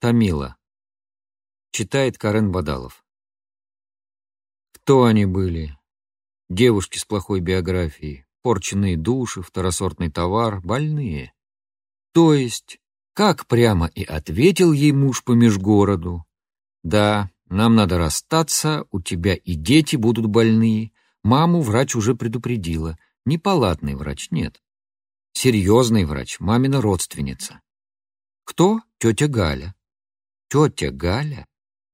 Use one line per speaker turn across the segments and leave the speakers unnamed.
Тамила. Читает Карен Бадалов. Кто они были? Девушки с плохой биографией, порченные души, второсортный товар, больные. То есть, как прямо и ответил ей муж по межгороду, «Да, нам надо расстаться, у тебя и дети будут больные. Маму врач уже предупредила. Неполадный врач, нет. Серьезный врач, мамина родственница. Кто? Тетя Галя. Тетя Галя?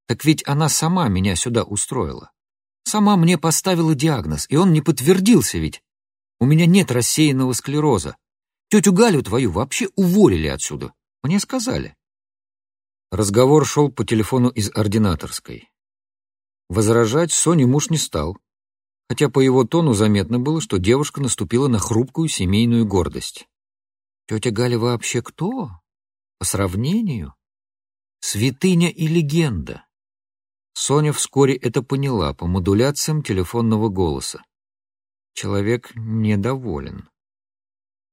Так ведь она сама меня сюда устроила. Сама мне поставила диагноз, и он не подтвердился ведь. У меня нет рассеянного склероза. Тетю Галю твою вообще уволили отсюда. Мне сказали. Разговор шел по телефону из ординаторской. Возражать Соне муж не стал, хотя по его тону заметно было, что девушка наступила на хрупкую семейную гордость. Тетя Галя вообще кто? По сравнению? Святыня и легенда. Соня вскоре это поняла по модуляциям телефонного голоса. Человек недоволен.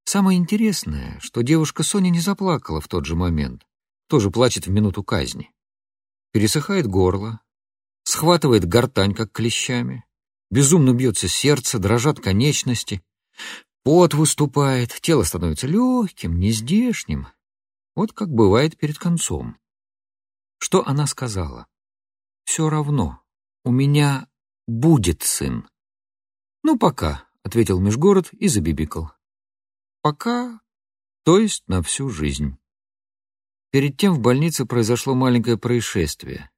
Самое интересное, что девушка Соня не заплакала в тот же момент, тоже плачет в минуту казни. Пересыхает горло, схватывает гортань, как клещами, безумно бьется сердце, дрожат конечности, пот выступает, тело становится легким, нездешним. Вот как бывает перед концом. Что она сказала? «Все равно. У меня будет сын». «Ну, пока», — ответил Межгород и забибикал. «Пока, то есть на всю жизнь». Перед тем в больнице произошло маленькое происшествие.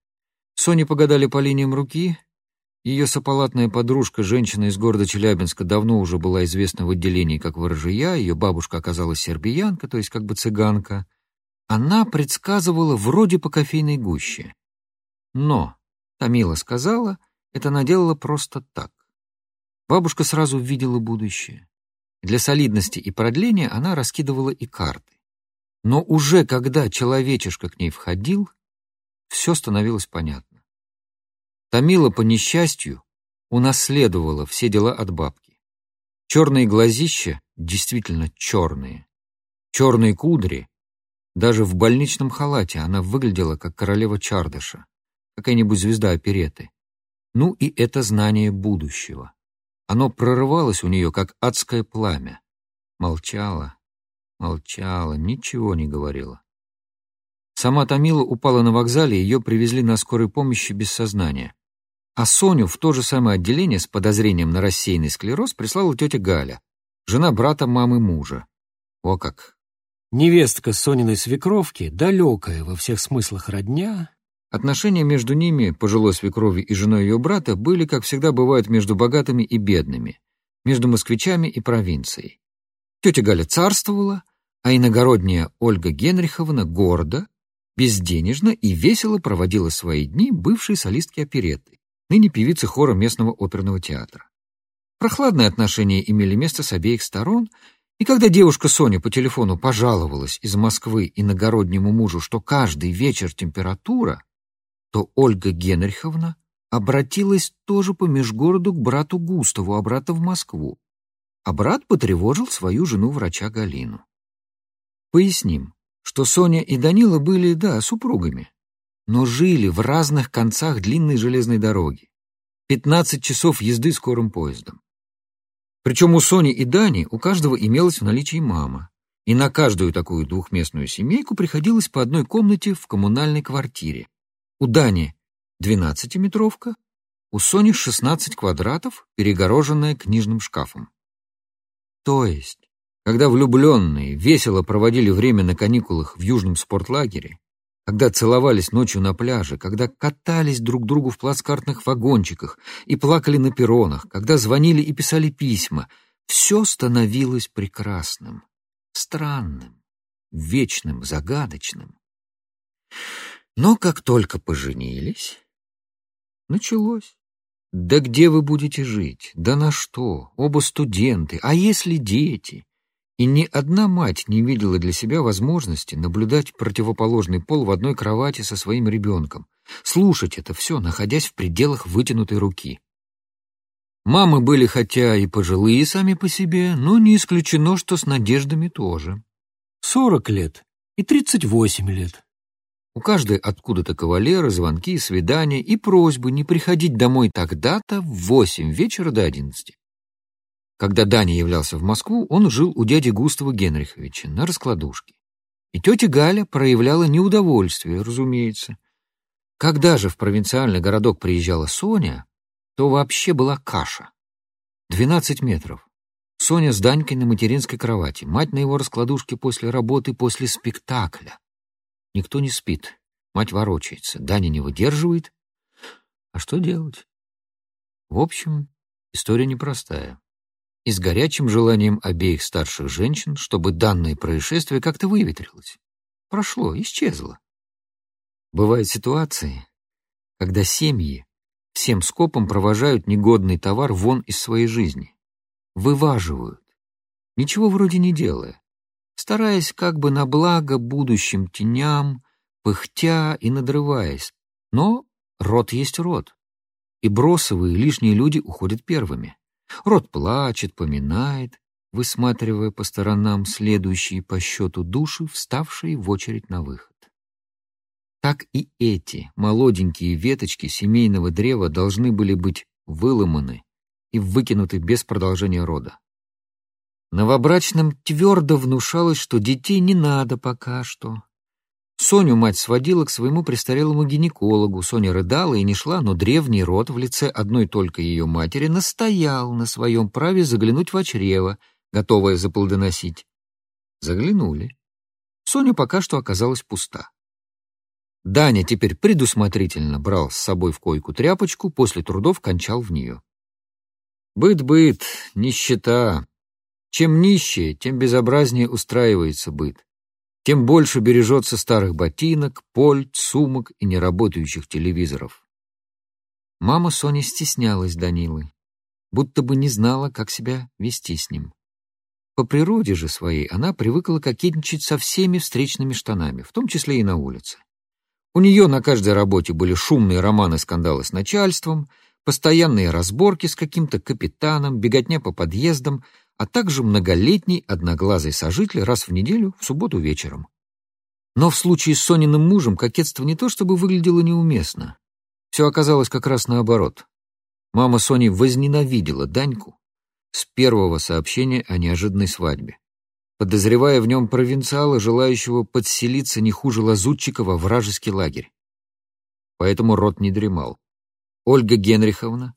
Соне погадали по линиям руки. Ее сопалатная подружка, женщина из города Челябинска, давно уже была известна в отделении как ворожия, ее бабушка оказалась сербиянка, то есть как бы цыганка. Она предсказывала вроде по кофейной гуще. Но Тамила сказала, это она делала просто так. Бабушка сразу видела будущее. Для солидности и продления она раскидывала и карты. Но уже когда человечишка к ней входил, все становилось понятно. Тамила, по несчастью, унаследовала все дела от бабки. Черные глазища действительно черные. Черные кудри. Даже в больничном халате она выглядела как королева Чардыша какая-нибудь звезда опереты. Ну и это знание будущего. Оно прорывалось у нее, как адское пламя. Молчала, молчала, ничего не говорила. Сама Томила упала на вокзале, ее привезли на скорой помощи без сознания. А Соню в то же самое отделение с подозрением на рассеянный склероз прислала тетя Галя, жена брата мамы мужа. О как!
Невестка Сониной свекровки, далекая во всех смыслах родня,
Отношения между ними, пожилой свекрови и женой ее брата, были, как всегда бывают, между богатыми и бедными, между москвичами и провинцией. Тетя Галя царствовала, а иногородняя Ольга Генриховна гордо, безденежно и весело проводила свои дни бывшей солистки оперетты, ныне певицы хора местного оперного театра. Прохладные отношения имели место с обеих сторон, и когда девушка Соня по телефону пожаловалась из Москвы иногороднему мужу, что каждый вечер температура, то Ольга Генриховна обратилась тоже по межгороду к брату Густаву, а брата в Москву. А брат потревожил свою жену врача Галину. Поясним, что Соня и Данила были, да, супругами, но жили в разных концах длинной железной дороги. 15 часов езды скорым поездом. Причем у Сони и Дани у каждого имелась в наличии мама, и на каждую такую двухместную семейку приходилось по одной комнате в коммунальной квартире, у Дани двенадцатиметровка, у Сони шестнадцать квадратов, перегороженная книжным шкафом. То есть, когда влюбленные весело проводили время на каникулах в южном спортлагере, когда целовались ночью на пляже, когда катались друг другу в плацкартных вагончиках и плакали на перронах, когда звонили и писали письма, все становилось прекрасным, странным, вечным, загадочным. Но как только поженились, началось. Да где вы будете жить? Да на что? Оба студенты. А если дети? И ни одна мать не видела для себя возможности наблюдать противоположный пол в одной кровати со своим ребенком, слушать это все, находясь в пределах вытянутой руки. Мамы были хотя и пожилые сами по себе, но не исключено, что с надеждами тоже.
Сорок лет и тридцать восемь лет.
У каждой откуда-то кавалеры, звонки, свидания и просьбы не приходить домой тогда-то в восемь вечера до одиннадцати. Когда Даня являлся в Москву, он жил у дяди Густава Генриховича на раскладушке. И тетя Галя проявляла неудовольствие, разумеется. Когда же в провинциальный городок приезжала Соня, то вообще была каша. Двенадцать метров. Соня с Данькой на материнской кровати, мать на его раскладушке после работы, после спектакля. Никто не спит, мать ворочается, Даня не выдерживает. А что делать? В общем, история непростая и с горячим желанием обеих старших женщин, чтобы данное происшествие как-то выветрилось. Прошло, исчезло. Бывают ситуации, когда семьи всем скопом провожают негодный товар вон из своей жизни, вываживают, ничего вроде не делая, стараясь как бы на благо будущим теням, пыхтя и надрываясь. Но род есть род, и бросовые лишние люди уходят первыми. Рот плачет, поминает, высматривая по сторонам следующие по счету души, вставшие в очередь на выход. Так и эти молоденькие веточки семейного древа должны были быть выломаны и выкинуты без продолжения рода. Новобрачным твердо внушалось, что детей не надо пока что, Соню мать сводила к своему престарелому гинекологу. Соня рыдала и не шла, но древний род в лице одной только ее матери настоял на своем праве заглянуть в чрево, готовое заплодоносить. Заглянули. Соня пока что оказалась пуста. Даня теперь предусмотрительно брал с собой в койку тряпочку, после трудов кончал в нее. Быт-быт, нищета. Чем нищее, тем безобразнее устраивается быт тем больше бережется старых ботинок, польт, сумок и неработающих телевизоров. Мама Сони стеснялась Данилы, будто бы не знала, как себя вести с ним. По природе же своей она привыкла кокетничать со всеми встречными штанами, в том числе и на улице. У нее на каждой работе были шумные романы-скандалы с начальством, постоянные разборки с каким-то капитаном, беготня по подъездам, а также многолетний одноглазый сожитель раз в неделю в субботу вечером. Но в случае с Сониным мужем кокетство не то чтобы выглядело неуместно. Все оказалось как раз наоборот. Мама Сони возненавидела Даньку с первого сообщения о неожиданной свадьбе, подозревая в нем провинциала, желающего подселиться не хуже лазутчика во вражеский лагерь. Поэтому рот не дремал. Ольга Генриховна,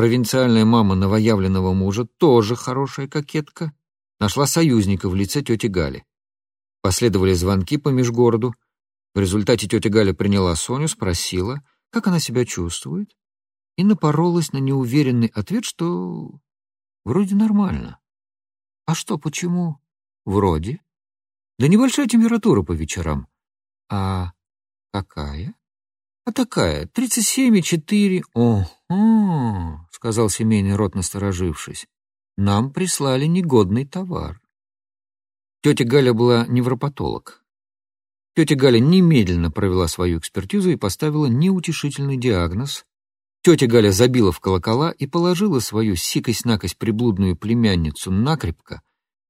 Провинциальная мама новоявленного мужа, тоже хорошая кокетка, нашла союзника в лице тети Гали. Последовали звонки по межгороду. В результате тетя Галя приняла Соню, спросила, как она себя чувствует, и напоролась на неуверенный ответ, что вроде нормально. А что, почему? Вроде. Да небольшая температура по вечерам. А какая? А такая, 37,4. Ого, сказал семейный род, насторожившись. Нам прислали негодный товар. Тетя Галя была невропатолог. Тетя Галя немедленно провела свою экспертизу и поставила неутешительный диагноз. Тетя Галя забила в колокола и положила свою сикость-накость приблудную племянницу накрепко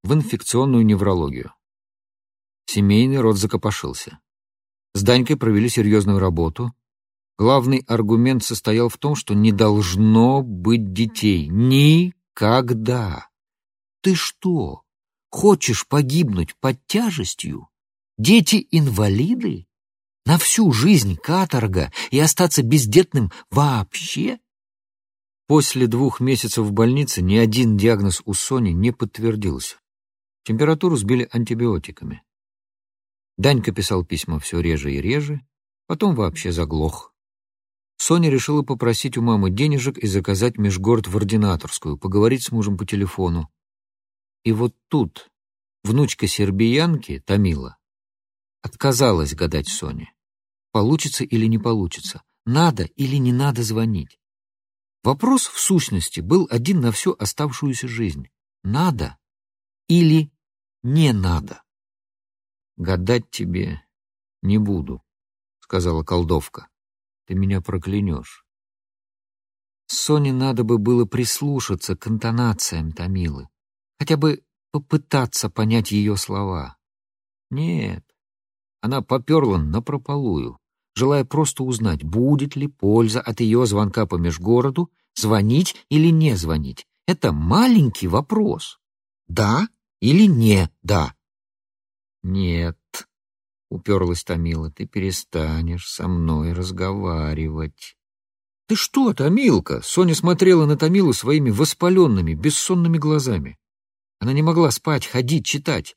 в инфекционную неврологию. Семейный род закопошился. С Данькой провели серьезную работу. Главный аргумент состоял в том, что не должно быть детей. Никогда. Ты что, хочешь погибнуть под тяжестью? Дети-инвалиды? На всю жизнь каторга и остаться бездетным вообще? После двух месяцев в больнице ни один диагноз у Сони не подтвердился. Температуру сбили антибиотиками. Данька писал письма все реже и реже, потом вообще заглох. Соня решила попросить у мамы денежек и заказать межгород в ординаторскую, поговорить с мужем по телефону. И вот тут внучка сербиянки, Тамила, отказалась гадать Соне. Получится или не получится, надо или не надо звонить. Вопрос, в сущности, был один на всю оставшуюся жизнь. Надо или не надо? «Гадать тебе не буду», — сказала колдовка ты меня проклянешь. Соне надо бы было прислушаться к интонациям Томилы, хотя бы попытаться понять ее слова. Нет, она поперла напропалую. желая просто узнать, будет ли польза от ее звонка по межгороду, звонить или не звонить. Это маленький вопрос. Да или не да? Нет, уперлась Томила, ты перестанешь со мной разговаривать. Ты что, Томилка? Соня смотрела на Томилу своими воспаленными, бессонными глазами. Она не могла спать, ходить, читать.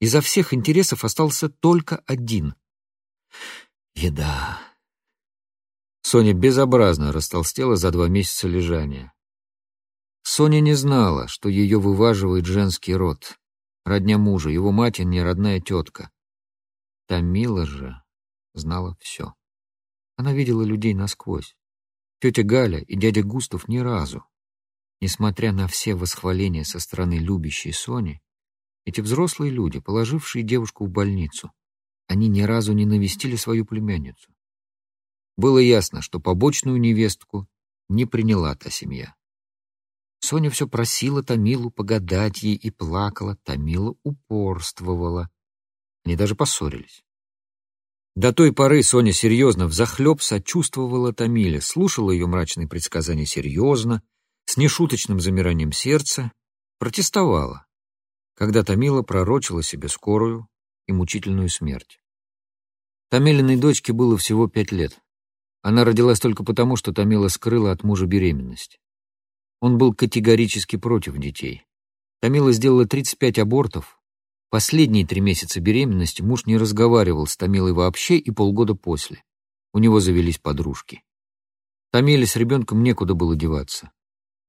Изо всех интересов остался только один — еда. Соня безобразно растолстела за два месяца лежания. Соня не знала, что ее вываживает женский род, родня мужа, его мать и не родная тетка. Тамила же знала все. Она видела людей насквозь. Тетя Галя и дядя Густав ни разу, несмотря на все восхваления со стороны любящей Сони, эти взрослые люди, положившие девушку в больницу, они ни разу не навестили свою племянницу. Было ясно, что побочную невестку не приняла та семья. Соня все просила Томилу погадать ей и плакала, Томила упорствовала. Они даже поссорились. До той поры Соня серьезно взахлеб сочувствовала Томиле, слушала ее мрачные предсказания серьезно, с нешуточным замиранием сердца, протестовала когда Томила пророчила себе скорую и мучительную смерть. Томилиной дочке было всего пять лет. Она родилась только потому, что Томила скрыла от мужа беременность. Он был категорически против детей. Томила сделала 35 абортов. Последние три месяца беременности муж не разговаривал с Томилой вообще и полгода после. У него завелись подружки. Томиле с ребенком некуда было деваться.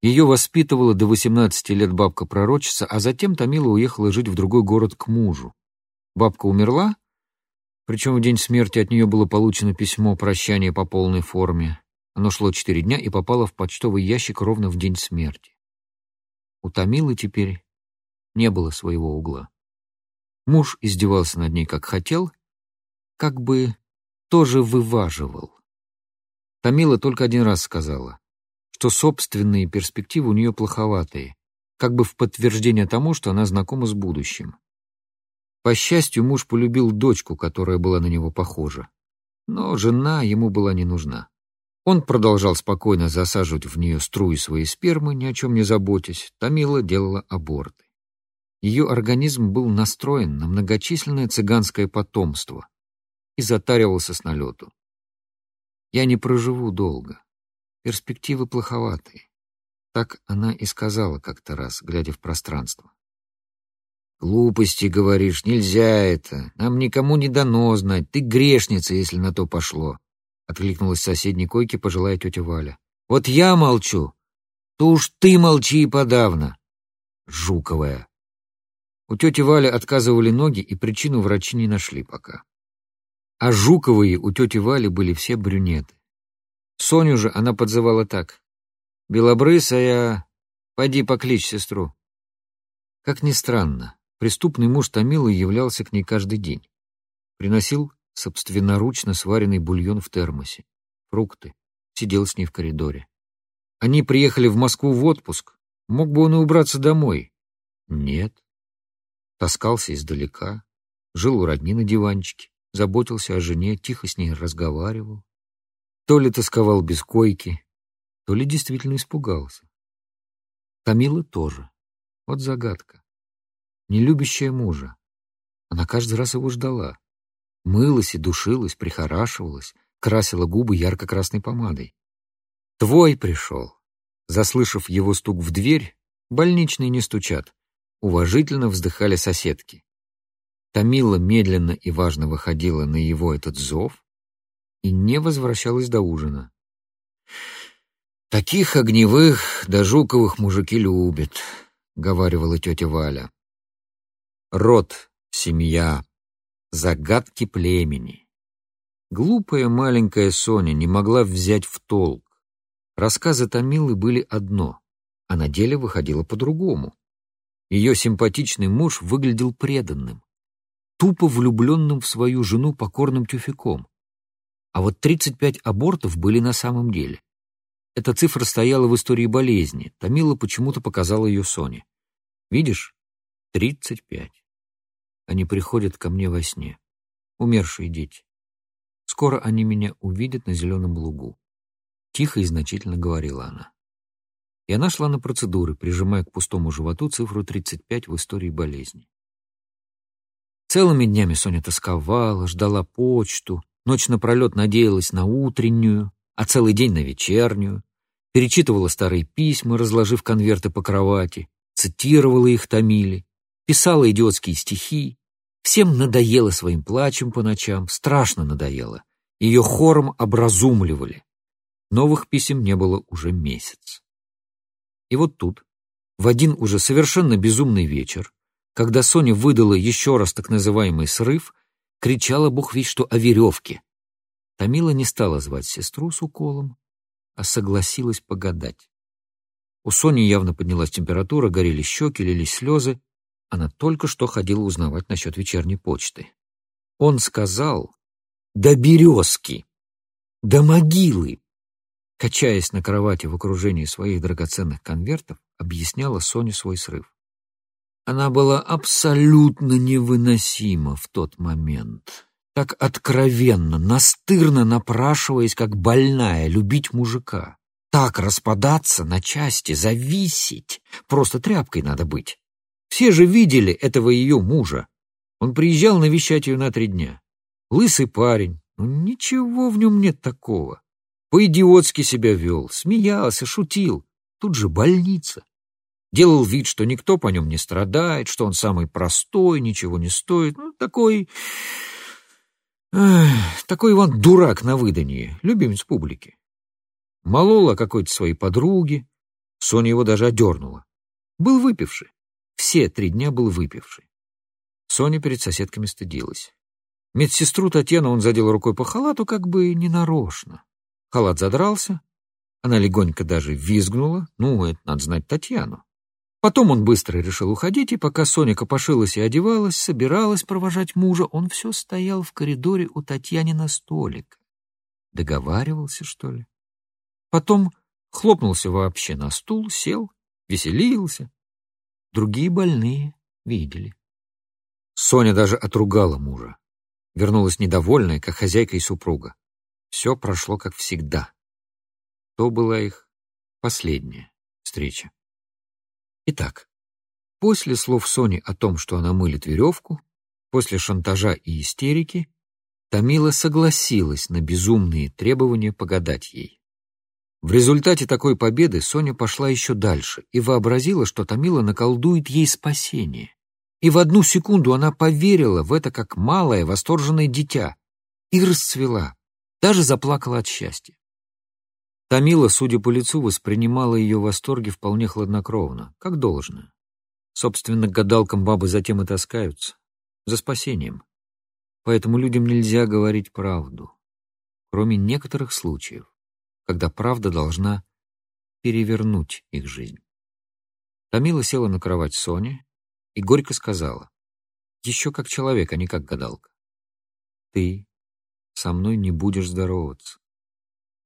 Ее воспитывала до 18 лет бабка-пророчица, а затем Томила уехала жить в другой город к мужу. Бабка умерла, причем в день смерти от нее было получено письмо прощания по полной форме. Оно шло четыре дня и попало в почтовый ящик ровно в день смерти. У Томилы теперь не было своего угла. Муж издевался над ней как хотел, как бы тоже вываживал. Томила только один раз сказала что собственные перспективы у нее плоховатые, как бы в подтверждение тому, что она знакома с будущим. По счастью, муж полюбил дочку, которая была на него похожа. Но жена ему была не нужна. Он продолжал спокойно засаживать в нее струи своей спермы, ни о чем не заботясь. Тамила делала аборты. Ее организм был настроен на многочисленное цыганское потомство и затаривался с налету. «Я не проживу долго. Перспективы плоховатые. Так она и сказала как-то раз, глядя в пространство. «Глупости, говоришь, нельзя это. Нам никому не дано знать. Ты грешница, если на то пошло», — откликнулась соседней койки пожилая тетя Валя. «Вот я молчу, то уж ты молчи и подавно, жуковая». У тети Вали отказывали ноги, и причину врачи не нашли пока. А жуковые у тети Вали были все брюнеты. Соню же она подзывала так. «Белобрысая, пойди покличь сестру». Как ни странно, преступный муж Томилы являлся к ней каждый день. Приносил собственноручно сваренный бульон в термосе, фрукты, сидел с ней в коридоре. Они приехали в Москву в отпуск. Мог бы он и убраться домой. Нет. Таскался издалека, жил у родни на диванчике, заботился о жене, тихо с ней разговаривал. То ли тосковал без койки, то ли действительно испугался. Камила тоже. Вот загадка. Не любящая мужа. Она каждый раз его ждала. Мылась и душилась, прихорашивалась, красила губы ярко-красной помадой. Твой пришел. Заслышав его стук в дверь, больничные не стучат. Уважительно вздыхали соседки. Тамила медленно и важно выходила на его этот зов, и не возвращалась до ужина. «Таких огневых да жуковых мужики любят», — говаривала тетя Валя. «Род, семья, загадки племени». Глупая маленькая Соня не могла взять в толк. Рассказы Томилы были одно, а на деле выходило по-другому. Ее симпатичный муж выглядел преданным, тупо влюбленным в свою жену покорным тюфяком. А вот 35 абортов были на самом деле. Эта цифра стояла в истории болезни. Томила почему-то показала ее Соне. Видишь? 35. Они приходят ко мне во сне. Умершие дети. Скоро они меня увидят на зеленом лугу. Тихо и значительно говорила она. И она шла на процедуры, прижимая к пустому животу цифру 35 в истории болезни. Целыми днями Соня тосковала, ждала почту, ночь напролет надеялась на утреннюю, а целый день на вечернюю, перечитывала старые письма, разложив конверты по кровати, цитировала их Томиле, писала идиотские стихи. Всем надоело своим плачем по ночам, страшно надоело. Ее хором образумливали. Новых писем не было уже месяц. И вот тут, в один уже совершенно безумный вечер, когда Соня выдала еще раз так называемый срыв, кричала бог весь что о веревке. Томила не стала звать сестру с уколом, а согласилась погадать. У Сони явно поднялась температура, горели щеки, лились слезы. Она только что ходила узнавать насчет вечерней почты. Он сказал «До березки! До могилы!» Качаясь на кровати в окружении своих драгоценных конвертов, объясняла Соне свой срыв. Она была абсолютно невыносима в тот момент так откровенно, настырно напрашиваясь, как больная, любить мужика. Так распадаться на части, зависеть. Просто тряпкой надо быть. Все же видели этого ее мужа. Он приезжал навещать ее на три дня. Лысый парень, но ну, ничего в нем нет такого. По-идиотски себя вел, смеялся, шутил. Тут же больница. Делал вид, что никто по нем не страдает, что он самый простой, ничего не стоит. Ну, такой Эх, такой Иван дурак на выданье, любимец публики. Молола какой-то своей подруги, Соня его даже одернула. Был выпивший. Все три дня был выпивший. Соня перед соседками стыдилась. Медсестру Татьяну он задел рукой по халату, как бы ненарочно. Халат задрался, она легонько даже визгнула. Ну, это надо знать Татьяну. Потом он быстро решил уходить, и пока Соня копошилась и одевалась, собиралась провожать мужа, он все стоял в коридоре у Татьянина столика. Договаривался, что ли? Потом хлопнулся вообще на стул, сел, веселился. Другие больные видели. Соня даже отругала мужа. Вернулась недовольная, как хозяйка и супруга. Все прошло как всегда. То была их последняя встреча. Итак, после слов Сони о том, что она мылит веревку, после шантажа и истерики, Тамила согласилась на безумные требования погадать ей. В результате такой победы Соня пошла еще дальше и вообразила, что Тамила наколдует ей спасение. И в одну секунду она поверила в это как малое восторженное дитя и расцвела, даже заплакала от счастья. Тамила, судя по лицу, воспринимала ее восторги вполне хладнокровно, как должное. Собственно, к гадалкам бабы затем и таскаются. За спасением. Поэтому людям нельзя говорить правду. Кроме некоторых случаев, когда правда должна перевернуть их жизнь. Тамила села на кровать Сони и горько сказала, еще как человек, а не как гадалка. Ты со мной не будешь здороваться.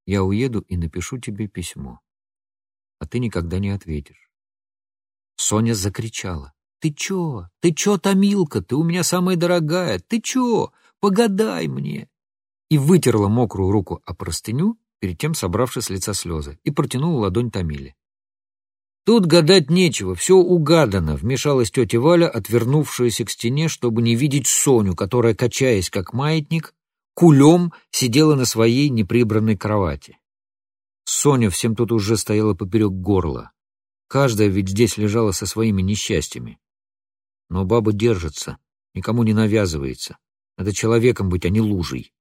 Я уеду и напишу тебе письмо. А ты никогда не ответишь. Соня закричала. «Ты чё? Ты чё, Томилка? Ты у меня самая дорогая! Ты чё? Погадай мне!» И вытерла мокрую руку о простыню, перед тем собравши с лица слезы, и протянула ладонь Томиле. «Тут гадать нечего, все угадано», — вмешалась тетя Валя, отвернувшаяся к стене, чтобы не видеть Соню, которая, качаясь как маятник, кулем сидела на своей неприбранной кровати. Соня всем тут уже стояла поперек горла. Каждая ведь здесь лежала со своими несчастьями. Но баба держится, никому не навязывается. Надо человеком быть, а не лужей.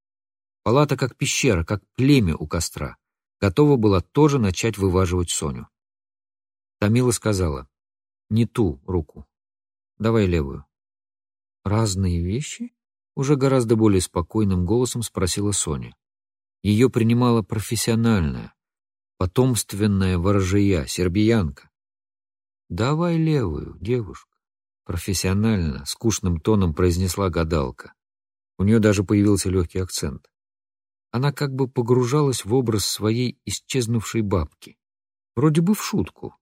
Палата как пещера, как племя у костра. Готова была тоже начать вываживать Соню. Тамила сказала, не ту руку, давай левую. Разные вещи? Уже гораздо более спокойным голосом спросила Соня. Ее принимала профессиональная, потомственная ворожия, сербиянка. «Давай левую, девушка», — профессионально, скучным тоном произнесла гадалка. У нее даже появился легкий акцент. Она как бы погружалась в образ своей исчезнувшей бабки. Вроде бы в шутку,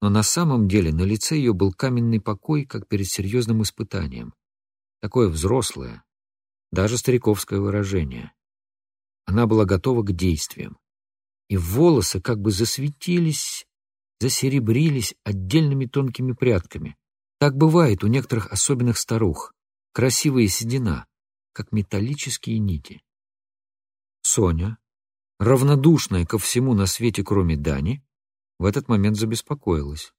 но на самом деле на лице ее был каменный покой, как перед серьезным испытанием. Такое взрослое, даже стариковское выражение. Она была готова к действиям. И волосы как бы засветились, засеребрились отдельными тонкими прядками. Так бывает у некоторых особенных старух. Красивая седина, как металлические нити. Соня, равнодушная ко всему на свете, кроме Дани, в этот момент забеспокоилась,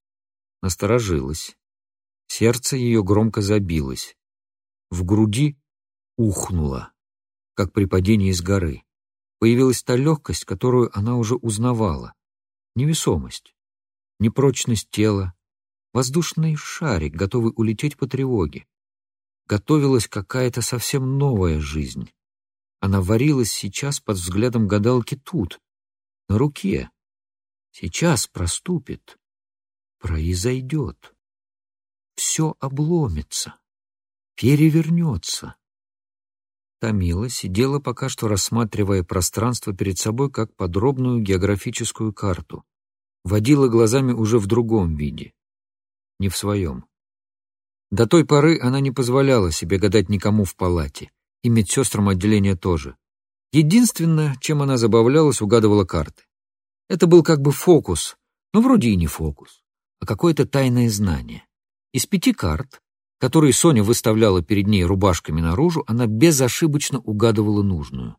насторожилась. Сердце ее громко забилось. В груди ухнуло, как при падении с горы. Появилась та легкость, которую она уже узнавала. Невесомость, непрочность тела, воздушный шарик, готовый улететь по тревоге. Готовилась какая-то совсем новая жизнь. Она варилась сейчас под взглядом гадалки тут, на руке. Сейчас проступит, произойдет. Все обломится, перевернется. Тамила сидела пока что рассматривая пространство перед собой как подробную географическую карту. Водила глазами уже в другом виде, не в своем. До той поры она не позволяла себе гадать никому в палате, и медсестрам отделения тоже. Единственное, чем она забавлялась, угадывала карты. Это был как бы фокус, но вроде и не фокус, а какое-то тайное знание. Из пяти карт которые Соня выставляла перед ней рубашками наружу, она безошибочно угадывала нужную.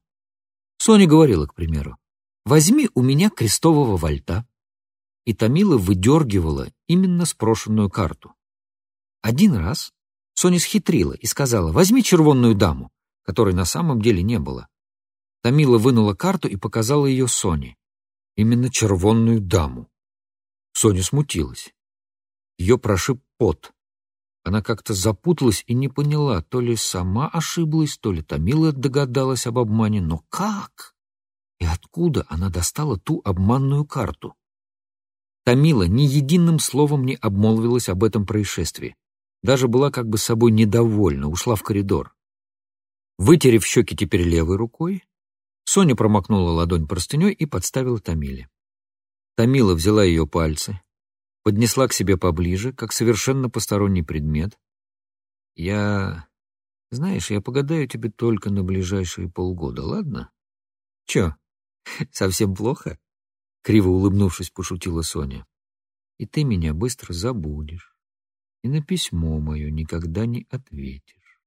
Соня говорила, к примеру, «Возьми у меня крестового вальта». И Томила выдергивала именно спрошенную карту. Один раз Соня схитрила и сказала, «Возьми червонную даму», которой на самом деле не было. Томила вынула карту и показала ее Соне. Именно червонную даму. Соня смутилась. Ее прошиб пот. Она как-то запуталась и не поняла, то ли сама ошиблась, то ли Томила догадалась об обмане, но как? И откуда она достала ту обманную карту? Томила ни единым словом не обмолвилась об этом происшествии. Даже была как бы собой недовольна, ушла в коридор. Вытерев щеки теперь левой рукой, Соня промокнула ладонь простыней и подставила Томиле. Томила взяла ее пальцы, поднесла к себе поближе, как совершенно посторонний предмет. «Я... Знаешь, я погадаю тебе только на ближайшие полгода, ладно?» «Чё, совсем плохо?» Криво улыбнувшись, пошутила Соня. «И ты меня быстро забудешь, и на письмо мое никогда не ответишь».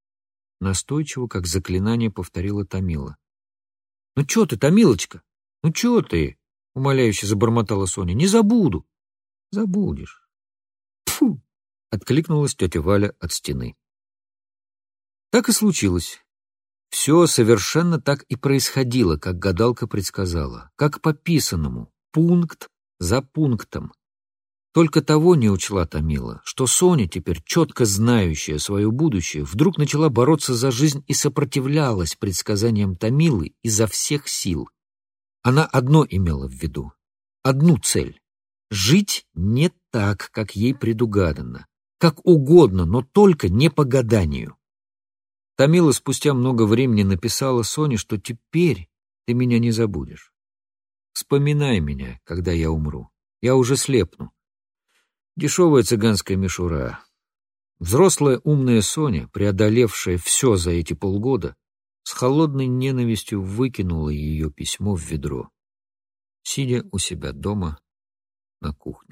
Настойчиво, как заклинание, повторила Томила. «Ну чё ты, Томилочка? Ну чё ты?» — умоляюще забормотала Соня. «Не забуду. Забудешь. Фу! Откликнулась тетя Валя от стены. Так и случилось. Все совершенно так и происходило, как гадалка предсказала, как по писанному, пункт за пунктом. Только того не учла Томила, что Соня, теперь четко знающая свое будущее, вдруг начала бороться за жизнь и сопротивлялась предсказаниям Томилы изо всех сил. Она одно имела в виду, одну цель Жить не так, как ей предугадано. Как угодно, но только не по гаданию. Тамила спустя много времени написала Соне, что теперь ты меня не забудешь. Вспоминай меня, когда я умру. Я уже слепну. Дешевая цыганская мишура. Взрослая умная Соня, преодолевшая все за эти полгода, с холодной ненавистью выкинула ее письмо в ведро. Сидя у себя дома, на кухне.